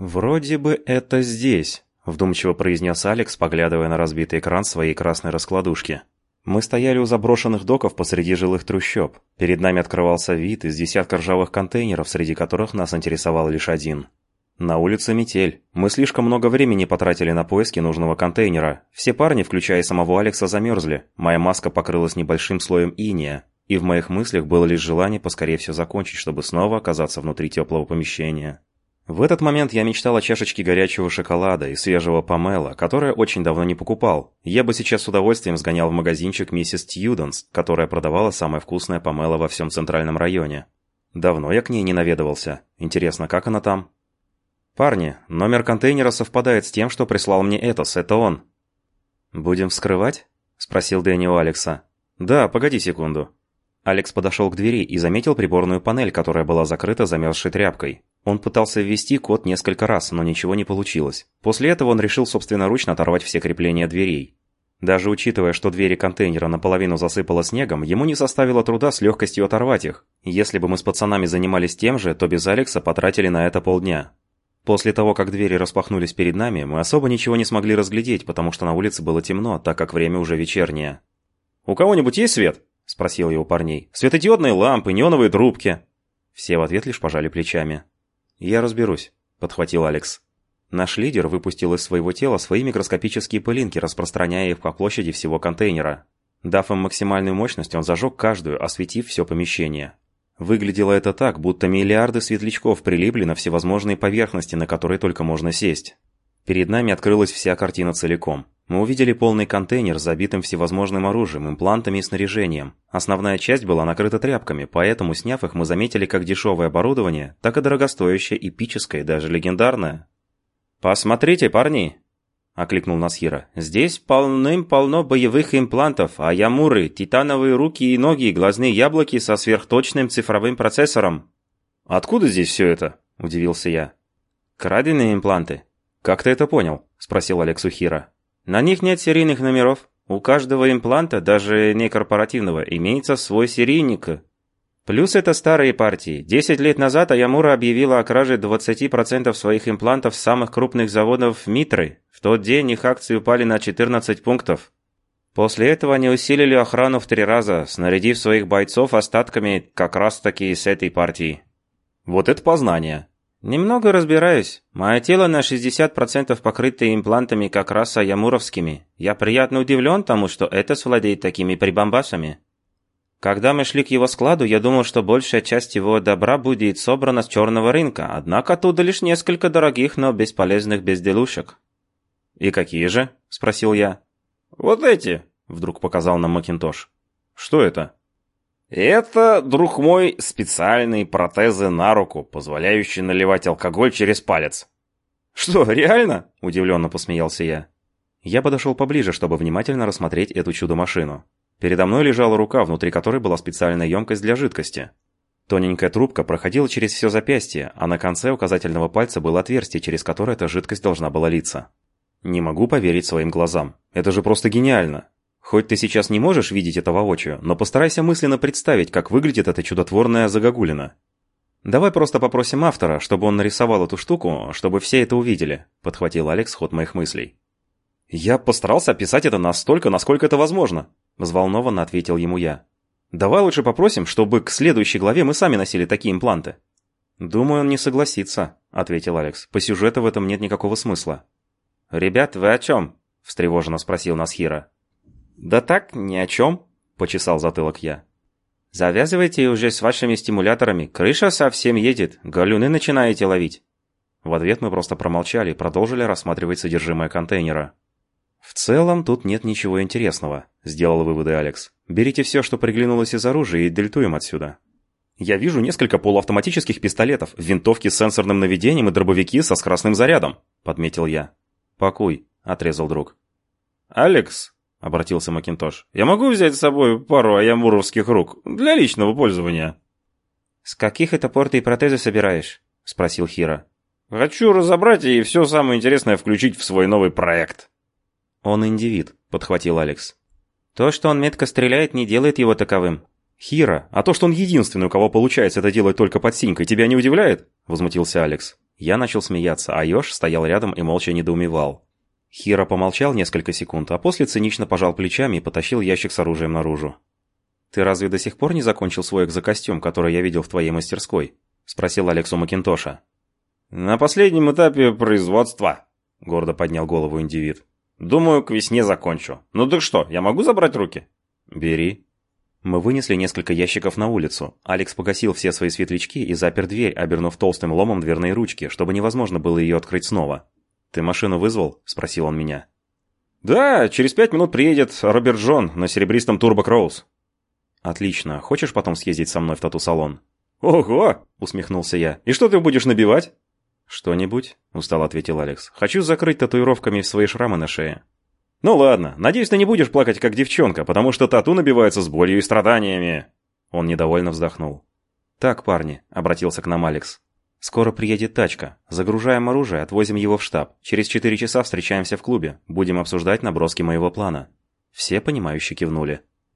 «Вроде бы это здесь», — вдумчиво произнес Алекс, поглядывая на разбитый экран своей красной раскладушки. Мы стояли у заброшенных доков посреди жилых трущоб. Перед нами открывался вид из десятка ржавых контейнеров, среди которых нас интересовал лишь один. На улице метель. Мы слишком много времени потратили на поиски нужного контейнера. Все парни, включая самого Алекса, замерзли. Моя маска покрылась небольшим слоем иния. И в моих мыслях было лишь желание поскорее все закончить, чтобы снова оказаться внутри теплого помещения. В этот момент я мечтал о чашечке горячего шоколада и свежего помела, которое очень давно не покупал. Я бы сейчас с удовольствием сгонял в магазинчик миссис Тьюденс, которая продавала самое вкусное помело во всем центральном районе. Давно я к ней не наведывался. Интересно, как она там? «Парни, номер контейнера совпадает с тем, что прислал мне Этос, это он». «Будем вскрывать?» – спросил Дэнни у Алекса. «Да, погоди секунду». Алекс подошел к двери и заметил приборную панель, которая была закрыта замерзшей тряпкой. Он пытался ввести код несколько раз, но ничего не получилось. После этого он решил собственноручно оторвать все крепления дверей. Даже учитывая, что двери контейнера наполовину засыпало снегом, ему не составило труда с легкостью оторвать их. Если бы мы с пацанами занимались тем же, то без Алекса потратили на это полдня. После того, как двери распахнулись перед нами, мы особо ничего не смогли разглядеть, потому что на улице было темно, так как время уже вечернее. «У кого-нибудь есть свет?» – спросил его парней. «Светодиодные лампы, неоновые трубки». Все в ответ лишь пожали плечами. «Я разберусь», – подхватил Алекс. Наш лидер выпустил из своего тела свои микроскопические пылинки, распространяя их по площади всего контейнера. Дав им максимальную мощность, он зажег каждую, осветив все помещение. Выглядело это так, будто миллиарды светлячков прилипли на всевозможные поверхности, на которые только можно сесть. Перед нами открылась вся картина целиком. Мы увидели полный контейнер, забитым всевозможным оружием, имплантами и снаряжением. Основная часть была накрыта тряпками, поэтому, сняв их, мы заметили как дешевое оборудование, так и дорогостоящее, эпическое, даже легендарное. «Посмотрите, парни!» – окликнул Насхира. «Здесь полным-полно боевых имплантов, а ямуры, титановые руки и ноги, и глазные яблоки со сверхточным цифровым процессором». «Откуда здесь все это?» – удивился я. «Краденые импланты». «Как ты это понял?» – спросил Алекс Ухира. На них нет серийных номеров. У каждого импланта, даже не корпоративного, имеется свой серийник. Плюс это старые партии. Десять лет назад Аямура объявила о краже 20% своих имплантов с самых крупных заводов Митры. В тот день их акции упали на 14 пунктов. После этого они усилили охрану в три раза, снарядив своих бойцов остатками как раз-таки с этой партии. Вот это познание. «Немного разбираюсь. Мое тело на 60% покрыто имплантами как раз аямуровскими. Я приятно удивлен тому, что это владеет такими прибамбасами. Когда мы шли к его складу, я думал, что большая часть его добра будет собрана с черного рынка, однако оттуда лишь несколько дорогих, но бесполезных безделушек». «И какие же?» – спросил я. «Вот эти», – вдруг показал нам Макинтош. «Что это?» Это, друг мой, специальные протезы на руку, позволяющие наливать алкоголь через палец. Что, реально? Удивленно посмеялся я. Я подошел поближе, чтобы внимательно рассмотреть эту чудо-машину. Передо мной лежала рука, внутри которой была специальная емкость для жидкости. Тоненькая трубка проходила через все запястье, а на конце указательного пальца было отверстие, через которое эта жидкость должна была литься. Не могу поверить своим глазам. Это же просто гениально. Хоть ты сейчас не можешь видеть это воочию, но постарайся мысленно представить, как выглядит эта чудотворная загогулина. Давай просто попросим автора, чтобы он нарисовал эту штуку, чтобы все это увидели, подхватил Алекс ход моих мыслей. Я постарался описать это настолько, насколько это возможно, взволнованно ответил ему я. Давай лучше попросим, чтобы к следующей главе мы сами носили такие импланты. Думаю, он не согласится, ответил Алекс. По сюжету в этом нет никакого смысла. Ребят, вы о чем? встревоженно спросил Насхира. «Да так, ни о чем», – почесал затылок я. «Завязывайте уже с вашими стимуляторами, крыша совсем едет, галюны начинаете ловить». В ответ мы просто промолчали и продолжили рассматривать содержимое контейнера. «В целом тут нет ничего интересного», – сделал выводы Алекс. «Берите все, что приглянулось из оружия, и дельтуем отсюда». «Я вижу несколько полуавтоматических пистолетов, винтовки с сенсорным наведением и дробовики со скоростным зарядом», – подметил я. «Пакуй», – отрезал друг. «Алекс, — обратился Макинтош. «Я могу взять с собой пару аямуровских рук для личного пользования?» «С каких это пор ты протезы собираешь?» — спросил Хира. «Хочу разобрать и все самое интересное включить в свой новый проект». «Он индивид», — подхватил Алекс. «То, что он метко стреляет, не делает его таковым». «Хира, а то, что он единственный, у кого получается это делать только под синькой, тебя не удивляет?» — возмутился Алекс. Я начал смеяться, а Ёж стоял рядом и молча недоумевал. Хиро помолчал несколько секунд, а после цинично пожал плечами и потащил ящик с оружием наружу. «Ты разве до сих пор не закончил свой экзокостюм, который я видел в твоей мастерской?» – спросил Алекс у Макинтоша. «На последнем этапе производства», – гордо поднял голову индивид. «Думаю, к весне закончу. Ну так что, я могу забрать руки?» «Бери». Мы вынесли несколько ящиков на улицу. Алекс погасил все свои светлячки и запер дверь, обернув толстым ломом дверные ручки, чтобы невозможно было ее открыть снова. «Ты машину вызвал?» – спросил он меня. «Да, через пять минут приедет Роберт Джон на серебристом Турбо Кроуз». «Отлично. Хочешь потом съездить со мной в тату-салон?» «Ого!» – усмехнулся я. «И что ты будешь набивать?» «Что-нибудь?» – устал ответил Алекс. «Хочу закрыть татуировками свои шрамы на шее». «Ну ладно, надеюсь, ты не будешь плакать как девчонка, потому что тату набивается с болью и страданиями». Он недовольно вздохнул. «Так, парни», – обратился к нам Алекс. «Скоро приедет тачка. Загружаем оружие, отвозим его в штаб. Через четыре часа встречаемся в клубе. Будем обсуждать наброски моего плана». Все понимающе кивнули.